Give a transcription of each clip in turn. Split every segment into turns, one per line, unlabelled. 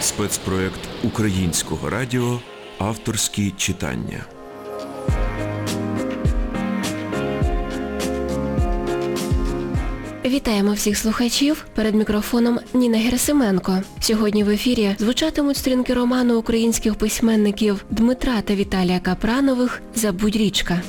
Спецпроект українського радіо Авторські читання.
Вітаємо всіх слухачів. Перед мікрофоном Ніна Герасименко. Сьогодні в ефірі звучатимуть сторінки роману українських письменників Дмитра та Віталія Капранових «Забудь річка».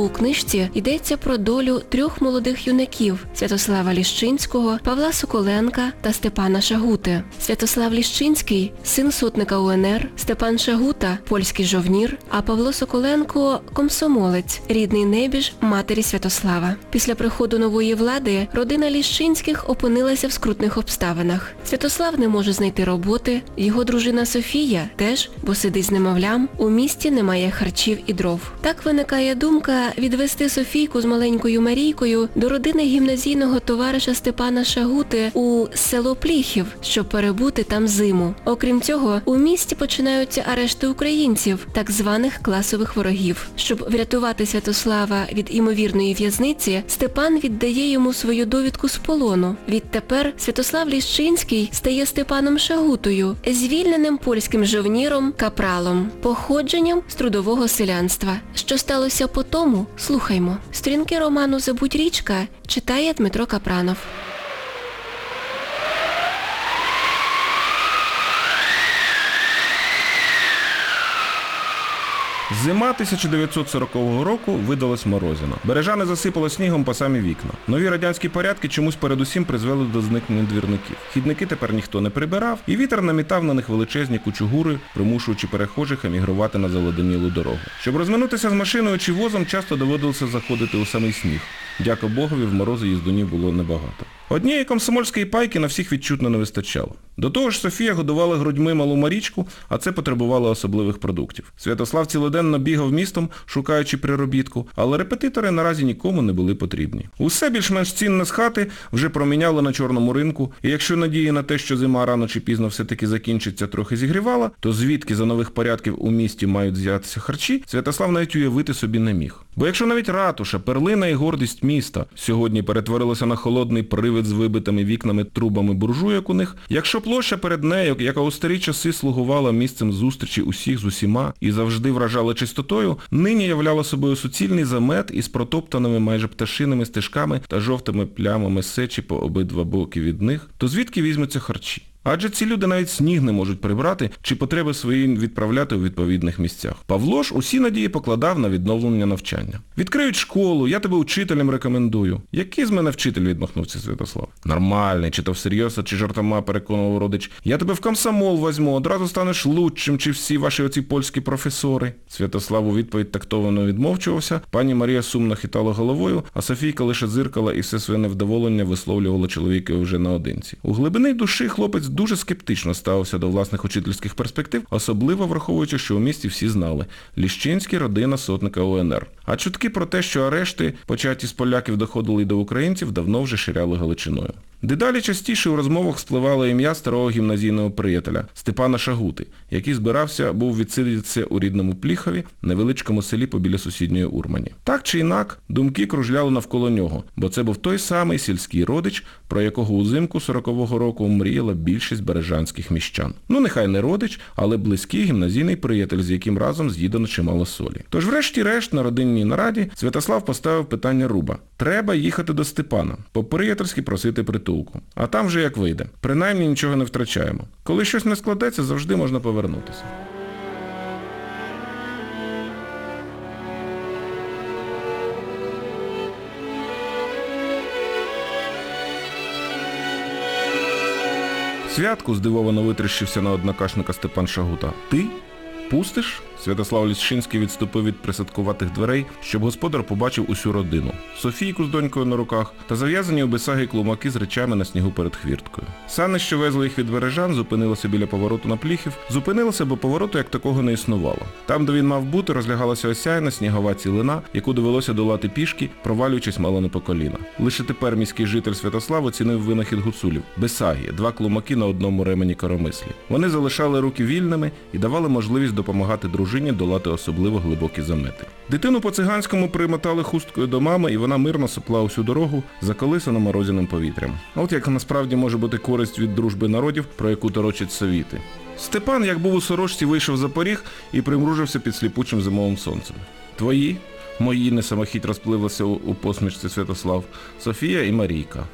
У книжці йдеться про долю трьох молодих юнаків Святослава Ліщинського, Павла Соколенка та Степана Шагути. Святослав Ліщинський – син сотника УНР, Степан Шагута – польський жовнір, а Павло Соколенко – комсомолець, рідний небіж матері Святослава. Після приходу нової влади родина Ліщинських опинилася в скрутних обставинах. Святослав не може знайти роботи, його дружина Софія теж, бо сидить з немовлям, у місті немає харчів і дров. Так виникає думка відвести Софійку з маленькою Марійкою до родини гімназійного товариша Степана Шагути у село Пліхів, щоб перебути там зиму. Окрім цього, у місті починаються арешти українців, так званих класових ворогів. Щоб врятувати Святослава від імовірної в'язниці, Степан віддає йому свою довідку з полону. Відтепер Святослав Ліщинський стає Степаном Шагутою, звільненим польським жовніром Капралом, походженням з трудового селянства. Що сталося по тому, слухаймо. Стрінки роману Забудь річка читає Дмитро Капранов.
Зима 1940 року видалась морозина. Бережани засипало снігом по самі вікна. Нові радянські порядки чомусь передусім призвели до зникнення двірників. Хідники тепер ніхто не прибирав, і вітер намітав на них величезні кучугури, примушуючи перехожих емігрувати на заледенілу дорогу. Щоб розминутися з машиною чи возом, часто доводилося заходити у самий сніг. Дяка Богові, в морози їздунів було небагато. Однієї комсомольської пайки на всіх відчутно не вистачало. До того ж, Софія годувала грудьми малу Марічку, а це потребувало особливих продуктів. Святослав цілоденно бігав містом, шукаючи приробітку, але репетитори наразі нікому не були потрібні. Усе більш-менш цінне з хати вже проміняли на чорному ринку, і якщо надії на те, що зима рано чи пізно все-таки закінчиться, трохи зігрівала, то звідки за нових порядків у місті мають з'явитися харчі, Святослав навіть уявити собі не міг. Бо якщо навіть ратуша, перлина і гордість міста сьогодні перетворилася на холодний привид з вибитими вікнами трубами буржуйок у них, якщо площа перед нею, яка у старі часи слугувала місцем зустрічі усіх з усіма і завжди вражала чистотою, нині являла собою суцільний замет із протоптаними майже пташиними стежками та жовтими плямами сечі по обидва боки від них, то звідки візьмуться харчі? Адже ці люди навіть сніг не можуть прибрати чи потреби свої відправляти у відповідних місцях. Павло ж усі надії покладав на відновлення навчання. Відкриють школу, я тебе учителем рекомендую. Який з мене вчитель, відмахнувся Святослав? Нормальний, чи то всерйоз, чи жартома переконував родич. Я тебе в комсомол возьму, одразу станеш лучшим, чи всі ваші оці польські професори. Святослав у відповідь тактовано відмовчувався, пані Марія сумно хитала головою, а Софійка лише зиркала і все своє невдоволення висловлювала чоловіка вже наодинці. У глибини душі хлопець дуже скептично ставився до власних учительських перспектив, особливо враховуючи, що у місті всі знали – Ліщинський родина сотника УНР. А чутки про те, що арешти, початі з поляків, доходили до українців, давно вже ширяли Галичиною. Дедалі частіше у розмовах спливало ім'я старого гімназійного приятеля Степана Шагути, який збирався був відсидітися у рідному Пліхові, невеличкому селі побіля сусідньої Урмані. Так чи інак, думки кружляли навколо нього, бо це був той самий сільський родич, про якого узимку 40-го року мріяла більшість бережанських міщан. Ну нехай не родич, але близький гімназійний приятель, з яким разом з'їдано чимало солі. Тож врешті-решт на родинній нараді Святослав поставив питання Руба. Треба їхати до Степана, по-приятельськи просити притулку. А там вже як вийде. Принаймні нічого не втрачаємо. Коли щось не складеться, завжди можна повернутися. Святку здивовано витріщився на однокашника Степан Шагута. Ти? Пустиш? Святослав Ліщинський відступив від присадкуватих дверей, щоб господар побачив усю родину. Софійку з донькою на руках та зав'язані у бисаги клумаки з речами на снігу перед хвірткою. Сани, що везли їх від Бережан, зупинилися біля повороту на пліхів, зупинилися, бо повороту як такого не існувало. Там, де він мав бути, розлягалася осяяна снігова цілина, яку довелося долати пішки, провалюючись мало не по коліна. Лише тепер міський житель Святослав оцінив винахід гуцулів. Бесагі, два клумаки на одному ремені коромислі. Вони залишали руки вільними і давали можливість допомагати дружині долати особливо глибокі замети. Дитину по-циганському примотали хусткою до мами, і вона мирно сопла усю дорогу, заколисана морозяним повітрям. От як насправді може бути користь від дружби народів, про яку торочать совіти. Степан, як був у сорочці, вийшов за поріг і примружився під сліпучим зимовим сонцем. Твої, мої несамохідь розпливлися у, у посмішці Святослав, Софія і Марійка.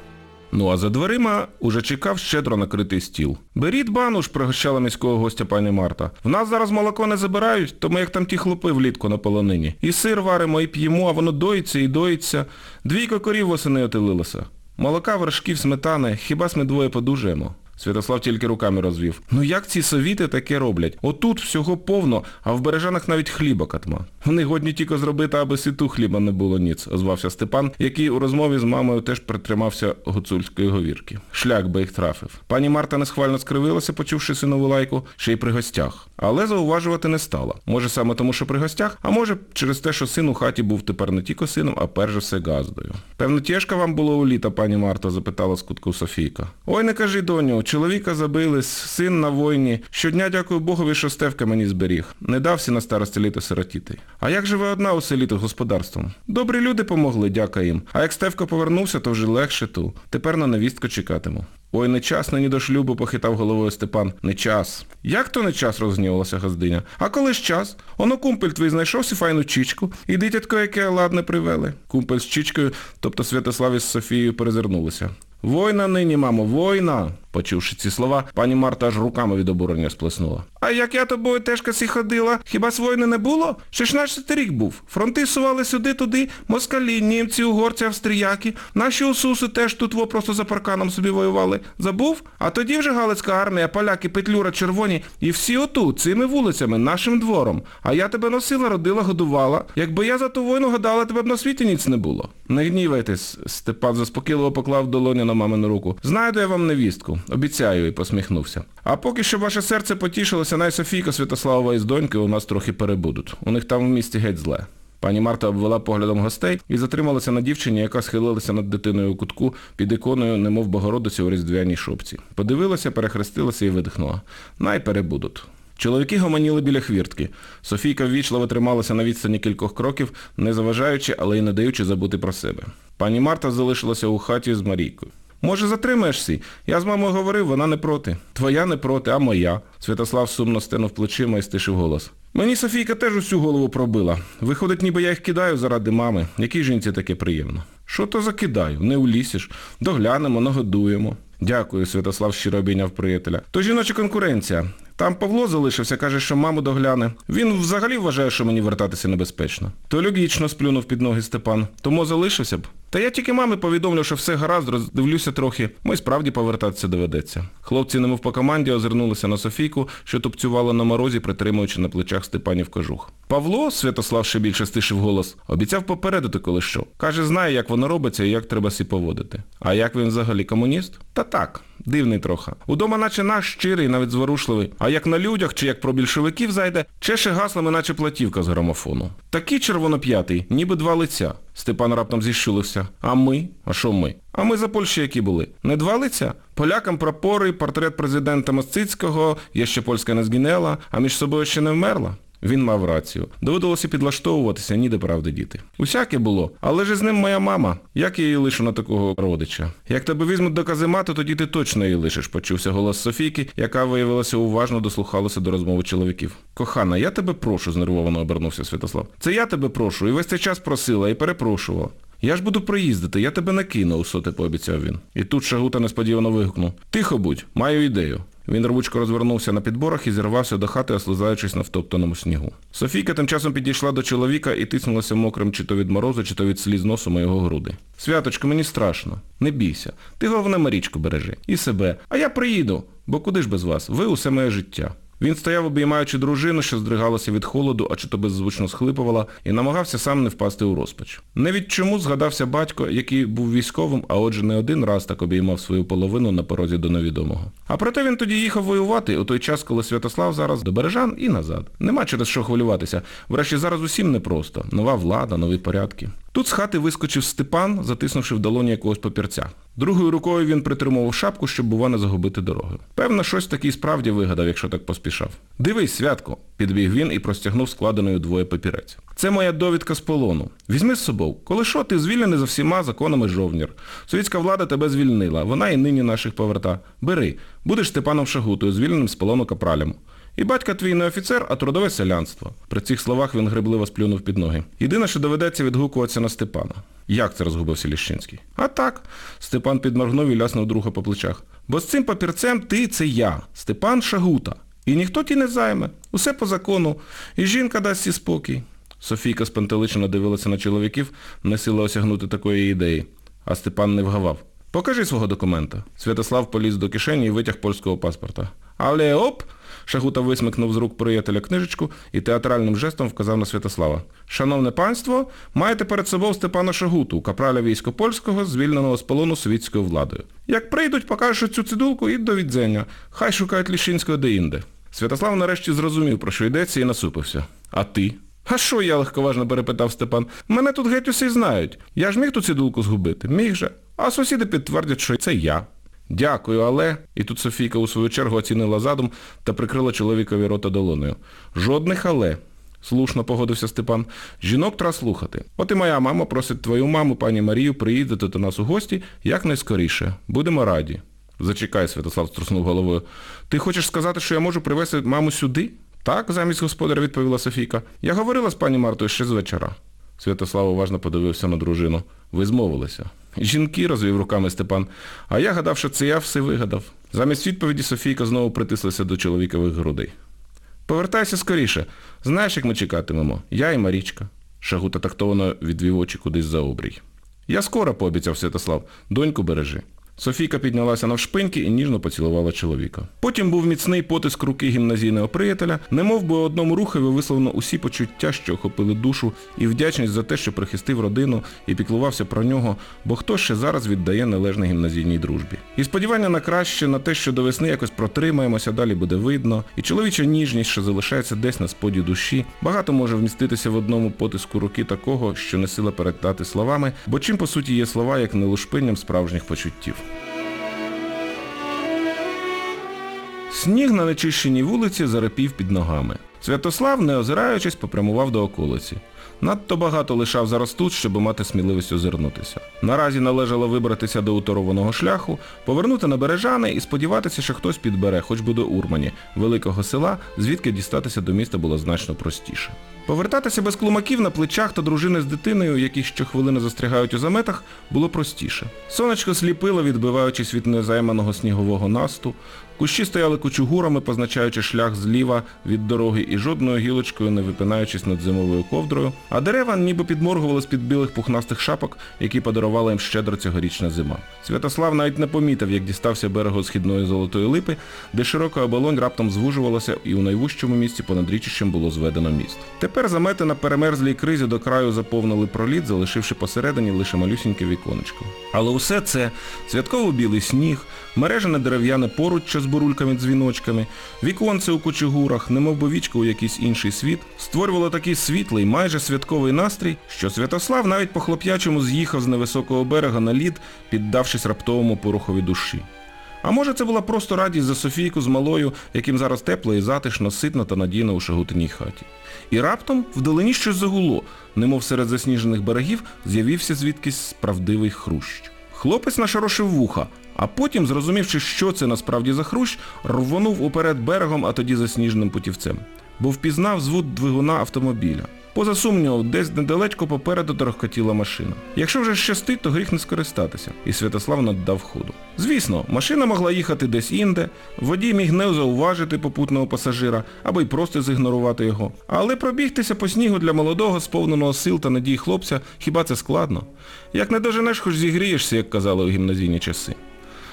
Ну а за дверима уже чекав щедро накритий стіл. Беріть бануш, пригощала міського гостя пані Марта. В нас зараз молоко не забирають, то ми як там ті хлопи влітку на полонині. І сир варимо, і п'ємо, а воно доїться і доїться. Двійко корів восени отелилося. Молока, вершків, сметани, хіба ми двоє подужаємо? Святослав тільки руками розвів. Ну як ці совіти таке роблять? Отут всього повно, а в бережанах навіть хліба катма. Вони годні тільки зробити, аби світу хліба не було ніц, озвався Степан, який у розмові з мамою теж притримався гуцульської говірки. Шлях би їх трафив. Пані Марта несхвально скривилася, почувши синову лайку, ще й при гостях. Але зауважувати не стала. Може саме тому, що при гостях, а може через те, що син у хаті був тепер не тільки сином, а перш за все газдою. Певно, тяжко вам було у літа, пані Марта, запитала скутку Софійка. Ой, не кажи, доню, чоловіка забили, син на війні. Щодня дякую Богові, що Стевка мені зберіг. Не дався на старості літо сиротіти. А як же ви одна у селі тут господарством? Добрі люди помогли, дяка їм. А як Стевка повернувся, то вже легше ту. Тепер на невістку чекатиму. Ой, не час нині до шлюбу, похитав головою Степан. Не час. Як то не час, розгнівалася газдиня. А коли ж час? Оно кумпель твій знайшов сі файну чічку, і дитятко, яке ладне привели. Кумпель з чічкою, тобто Святослав із Софією перезирнулися. Война нині, мамо, война. Почувши ці слова, пані Марта аж руками від обурення сплеснула. А як я тобою теж касі ходила, хіба з війни не було? 16 рік був. Фронти сували сюди-туди, москалі, німці, угорці, австріяки. Наші усуси теж тут во просто за парканом собі воювали. Забув? А тоді вже Галицька армія, поляки, петлюра, червоні і всі отут, цими вулицями, нашим двором. А я тебе носила, родила, годувала. Якби я за ту війну гадала, тебе б на світі ніц не було. Не гнівайтесь, Степан заспокійливо поклав долоню на мамину руку. Знайду я вам невістку. Обіцяю, і посміхнувся. А поки що ваше серце потішилося, най Софійка Святославова із доньки у нас трохи перебудуть. У них там в місті геть зле. Пані Марта обвела поглядом гостей і затрималася на дівчині, яка схилилася над дитиною у кутку під іконою, немов Богородиці у різдвяній шопці. Подивилася, перехрестилася і видихнула. Най перебудуть. Чоловіки гомоніли біля хвіртки. Софійка ввічливо трималася на відстані кількох кроків, не заважаючи, але й не даючи забути про себе. Пані Марта залишилася у хаті з Марійкою. Може, затримаєшся? Я з мамою говорив, вона не проти. Твоя не проти, а моя. Святослав сумно стенув плечима і стишив голос. Мені Софійка теж усю голову пробила. Виходить, ніби я їх кидаю заради мами. Якій жінці таке приємно? Що то закидаю? Не улісиш. Доглянемо, нагодуємо. Дякую, Святослав щиро обійняв приятеля. То жіноча конкуренція. Там Павло залишився, каже, що маму догляне. Він взагалі вважає, що мені вертатися небезпечно. То логічно сплюнув під ноги Степан. Тому залишився б. Та я тільки мамі повідомлю, що все гаразд, роздивлюся трохи, ми справді повертатися доведеться. Хлопці, немов по команді, озирнулися на Софійку, що тупцювала на морозі, притримуючи на плечах Степанів кожух. Павло, Святослав ще більше стишив голос, обіцяв попередити коли що. Каже, знає, як воно робиться і як треба сі поводити. А як він взагалі комуніст? Та так, дивний трохи. Удома наче наш щирий, навіть зворушливий. А як на людях чи як про більшовиків зайде, чеше гаслами, наче платівка з грамофону. Такий червоноп'ятий, ніби два лиця. Степан раптом зіщулився. А ми? А що ми? А ми за Польщі які були? Не два? Полякам прапори, портрет президента Мосцицького, є ще польська не згинела, а між собою ще не вмерла. Він мав рацію. Доводилося підлаштовуватися, ніде правди діти. Усяке було, але ж з ним моя мама. Як я її лишу на такого родича? Як тебе візьмуть до каземату, тоді ти точно її лишиш, почувся голос Софійки, яка виявилася уважно дослухалася до розмови чоловіків. Кохана, я тебе прошу, знервовано обернувся Святослав. Це я тебе прошу, і весь цей час просила, і перепрошувала. Я ж буду проїздити, я тебе не кину, усоти пообіцяв він. І тут Шагута несподівано вигукнув. Тихо будь, маю ідею. Він рвучко розвернувся на підборах і зірвався до хати, ослизаючись на втоптаному снігу. Софійка тим часом підійшла до чоловіка і тиснулася мокрим чи то від морозу, чи то від сліз носу його груди. Святочко, мені страшно. Не бійся. Ти головне Марічку бережи. І себе. А я приїду. Бо куди ж без вас? Ви усе моє життя. Він стояв, обіймаючи дружину, що здригалася від холоду, а чи то беззвучно схлипувала, і намагався сам не впасти у розпач. Не від чому згадався батько, який був військовим, а отже не один раз так обіймав свою половину на порозі до невідомого. А проте він тоді їхав воювати у той час, коли Святослав зараз до Бережан і назад. Нема через що хвилюватися. Врешті зараз усім непросто. Нова влада, нові порядки. Тут з хати вискочив Степан, затиснувши в долоні якогось папірця. Другою рукою він притримував шапку, щоб, бува, не загубити дороги. Певно, щось такий справді вигадав, якщо так поспішав. Дивись, святко, підбіг він і простягнув складеною двоє папірець. Це моя довідка з полону. Візьми з собою. Коли що, ти звільнений за всіма законами жовнір. Совітська влада тебе звільнила, вона і нині наших поверта. Бери, будеш Степаном Шагутою, звільненим з полону капралем. І батька твій не офіцер, а трудове селянство. При цих словах він гребливо сплюнув під ноги. Єдине, що доведеться відгукуватися на Степана. Як це розгубився Ліщинський? А так. Степан підморгнув і ляснув друга по плечах. Бо з цим папірцем ти це я, Степан Шагута. І ніхто ті не займе. Усе по закону. І жінка дасть сі спокій. Софійка спантеличено дивилася на чоловіків, не сила осягнути такої ідеї. А Степан не вгавав. Покажи свого документа. Святослав поліз до кишені і витяг польського паспорта. Але оп! Шагута висмикнув з рук приятеля книжечку і театральним жестом вказав на Святослава. Шановне панство, маєте перед собою Степана Шагуту, капраля військо польського, звільненого з полону совітською владою. Як прийдуть, покажеш цю цидулку і до відзення. Хай шукають Ліщинського де-інде. Святослав нарешті зрозумів, про що йдеться, і насупився. А ти? А що я, легковажно перепитав Степан. Мене тут геть усі знають. Я ж міг ту цидулку згубити? Міг же. А сусіди підтвердять, що це я. Дякую, але... І тут Софійка у свою чергу оцінила задум та прикрила чоловікові рота долоною. Жодних але. Слушно погодився Степан. Жінок треба слухати. От і моя мама просить твою маму, пані Марію, приїздити до нас у гості якнайскоріше. Будемо раді. Зачекай, Святослав струснув головою. Ти хочеш сказати, що я можу привезти маму сюди? Так, замість господаря відповіла Софійка. Я говорила з пані Мартою ще з вечора. Святослав уважно подивився на дружину. Ви змовилися. Жінки, розвів руками Степан. А я гадав, що це я все вигадав. Замість відповіді Софійка знову притислася до чоловікових грудей. Повертайся скоріше. Знаєш, як ми чекатимемо? Я і Марічка. Шагута тактовано відвів очі кудись за обрій. Я скоро, пообіцяв Святослав. Доньку бережи. Софійка піднялася навшпиньки і ніжно поцілувала чоловіка. Потім був міцний потиск руки гімназійного приятеля, немов би одному рухові висловлено усі почуття, що охопили душу, і вдячність за те, що прихистив родину і піклувався про нього, бо хто ще зараз віддає належне гімназійній дружбі. І сподівання на краще, на те, що до весни якось протримаємося, далі буде видно, і чоловіча ніжність, що залишається десь на споді душі, багато може вміститися в одному потиску руки такого, що не сила передати словами, бо чим по суті є слова, як не лушпинням справжніх почуттів. Сніг на нечищеній вулиці зарепів під ногами. Святослав, не озираючись, попрямував до околиці. Надто багато лишав зараз тут, щоб мати сміливість озирнутися. Наразі належало вибратися до уторованого шляху, повернути на бережани і сподіватися, що хтось підбере, хоч би до Урмані, великого села, звідки дістатися до міста було значно простіше. Повертатися без клумаків на плечах та дружини з дитиною, які щохвилини застрягають у заметах, було простіше. Сонечко сліпило, відбиваючись від незайманого снігового насту, Кущі стояли кучугурами, позначаючи шлях зліва від дороги і жодною гілочкою не випинаючись над зимовою ковдрою, а дерева ніби підморгували з-під білих пухнастих шапок, які подарувала їм щедро цьогорічна зима. Святослав навіть не помітив, як дістався берегу східної золотої липи, де широка оболонь раптом звужувалася і у найвужчому місці понад річищем було зведено міст. Тепер замети на перемерзлій кризі до краю заповнили проліт, залишивши посередині лише малюсіньке віконечко. Але усе це святково-білий сніг, мережене дерев'яне поруччя з бурульками-дзвіночками, віконце у кучугурах, немовби вічка у якийсь інший світ, створювало такий світлий, майже святковий настрій, що Святослав навіть по хлоп'ячому з'їхав з невисокого берега на лід, піддавшись раптовому порухові душі. А може це була просто радість за Софійку з малою, яким зараз тепло і затишно, ситно та надійно у шагутиній хаті. І раптом вдалині щось загуло, немов серед засніжених берегів з'явився звідкись справдивий хрущ. Хлопець нашорошив вуха, а потім, зрозумівши, що це насправді за хрущ, рвонув уперед берегом, а тоді засніженим путівцем. Бо впізнав звук двигуна автомобіля. Поза сумнівом, десь недалечко попереду торохкотіла машина. Якщо вже щастить, то гріх не скористатися. І Святослав наддав ходу. Звісно, машина могла їхати десь інде, водій міг не зауважити попутного пасажира, або й просто зігнорувати його. Але пробігтися по снігу для молодого, сповненого сил та надій хлопця, хіба це складно? Як не доженеш, хоч зігрієшся, як казали у гімназійні часи.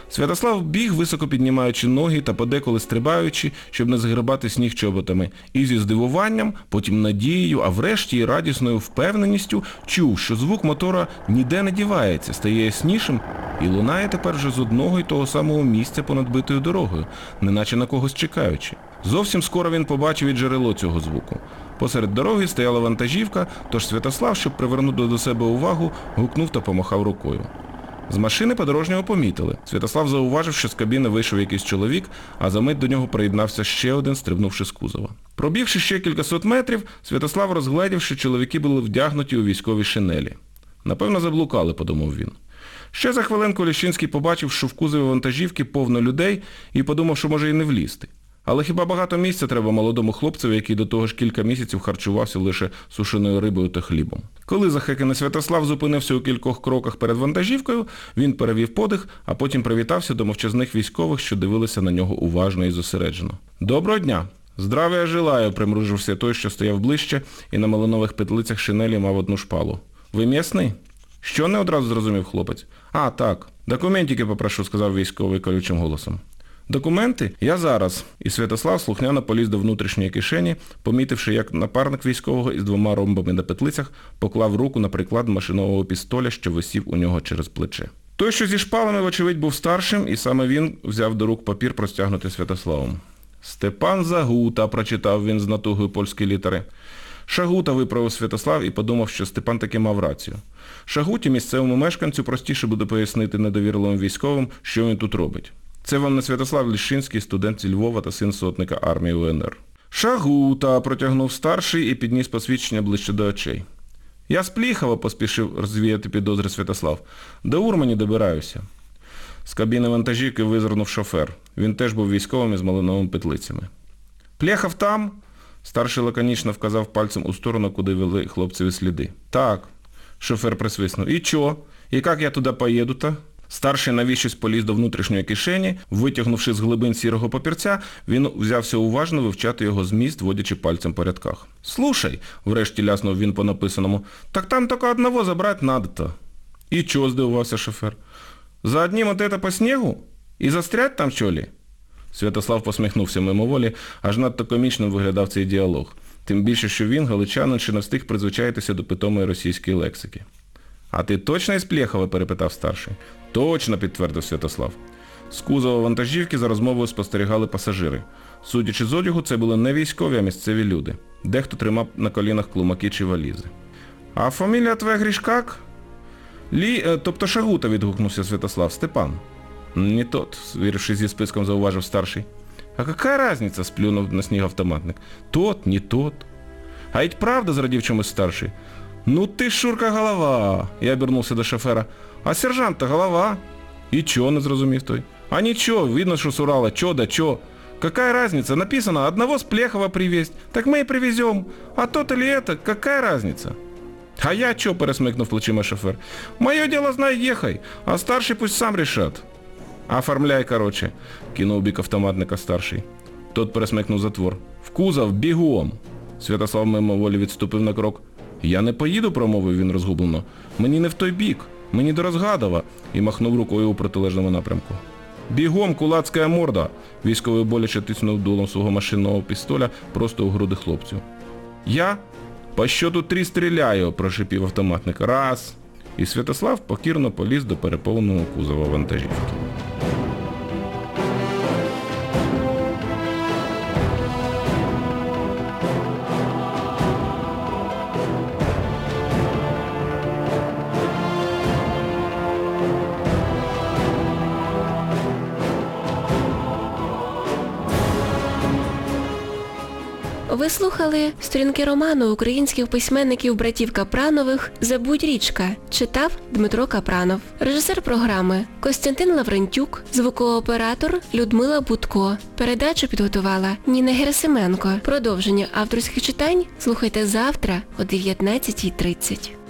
Святослав біг, високо піднімаючи ноги та подеколи стрибаючи, щоб не згребати сніг чоботами. І зі здивуванням, потім надією, а врешті і радісною впевненістю чув, що звук мотора ніде не дівається, стає яснішим і лунає тепер вже з одного й того самого місця понад битою дорогою, неначе на когось чекаючи. Зовсім скоро він побачив і джерело цього звуку. Посеред дороги стояла вантажівка, тож Святослав, щоб привернути до себе увагу, гукнув та помахав рукою. З машини подорожнього помітили. Святослав зауважив, що з кабіни вийшов якийсь чоловік, а за мить до нього приєднався ще один, стрибнувши з кузова. Пробігши ще кількасот метрів, Святослав розгледів, що чоловіки були вдягнуті у військові шинелі. Напевно, заблукали, подумав він. Ще за хвилинку Ліщинський побачив, що в кузові вантажівки повно людей і подумав, що може і не влізти. Але хіба багато місця треба молодому хлопцеві, який до того ж кілька місяців харчувався лише сушеною рибою та хлібом. Коли захеканий Святослав зупинився у кількох кроках перед вантажівкою, він перевів подих, а потім привітався до мовчазних військових, що дивилися на нього уважно і зосереджено. Доброго дня! Здравия желаю, примружився той, що стояв ближче, і на малинових петлицях шинелі мав одну шпалу. Ви м'ясний? Що не одразу зрозумів хлопець? А, так. Документики попрошу, сказав військовий колючим голосом. Документи? Я зараз. І Святослав слухняно поліз до внутрішньої кишені, помітивши, як напарник військового із двома ромбами на петлицях поклав руку на приклад машинового пістоля, що висів у нього через плече. Той, що зі шпалами, вочевидь, був старшим, і саме він взяв до рук папір, простягнутий Святославом. Степан Загута, прочитав він з натугою польські літери. Шагута виправив Святослав і подумав, що Степан таки мав рацію. Шагуті, місцевому мешканцю, простіше буде пояснити недовірливим військовим, що він тут робить. Це вам не Святослав Ліщинський, студент зі Львова та син сотника армії УНР. Шагута, протягнув старший і підніс посвідчення ближче до очей. Я з Пліхова поспішив розвіяти підозри Святослав. До Урмані добираюся. З кабіни вантажівки визирнув шофер. Він теж був військовим із малиновими петлицями. Плєхав там? Старший лаконічно вказав пальцем у сторону, куди вели хлопцеві сліди. Так. Шофер присвиснув. І чо? І як я туди поїду-то? Старший навіщось поліз до внутрішньої кишені, витягнувши з глибин сірого папірця, він взявся уважно вивчати його зміст, водячи пальцем по рядках. «Слушай», – врешті ляснув він по написаному, – «так там тільки одного забрать надо-то». «І чо?» – здивувався шофер. «За одним от это по снегу? І застрять там, що ли?» Святослав посміхнувся мимоволі, аж надто комічним виглядав цей діалог. Тим більше, що він, галичанин, ще не встиг призвичаїтися до питомої російської лексики. А ти точно із Плєхова? перепитав старший. Точно, підтвердив Святослав. З кузова вантажівки за розмовою спостерігали пасажири. Судячи з одягу, це були не військові, а місцеві люди. Дехто тримав на колінах клумаки чи валізи. А фамілія твоя Грішкак? Лі, е, тобто Шагута, відгукнувся Святослав. Степан. Не тот, звірившись зі списком, зауважив старший. А какая разница, сплюнув на сніг автоматник. Тот, не тот. А ведь правда, зрадів чомусь старший. Ну ти ж, Шурка, голова. Я обернувся до шофера. А сержант-то голова. І чо, не зрозумів той. А нічого, видно, що с Урала, чо да чо. Какая разница? Написано, одного с Плехова привезть. Так мы и привезем. А тот или это, какая разница? А я чо, пересмикнув плечима шофер. Моє діло знай ехай, а старший пусть сам решат. Оформляй, короче, кинув бік автоматника старший. Тот пересмикнув затвор. В кузов, бігом. Святослав мимоволі відступив на крок. Я не поїду, промовив він розгублено. Мені не в той бік, мені до Розгадова, і махнув рукою у протилежному напрямку. Бігом, кулацька морда! Військовий боляче тиснув дулом свого машинного пістоля просто у груди хлопцю. Я? По щоту три стріляю, прошипів автоматник. Раз. І Святослав покірно поліз до переповненого кузова вантажівки.
Слухали сторінки роману українських письменників братів Капранових Забудь річка. Читав Дмитро Капранов. Режисер програми Костянтин Лаврентюк, звукооператор Людмила Будко. Передачу підготувала Ніна Герасименко. Продовження авторських читань слухайте завтра о 19.30.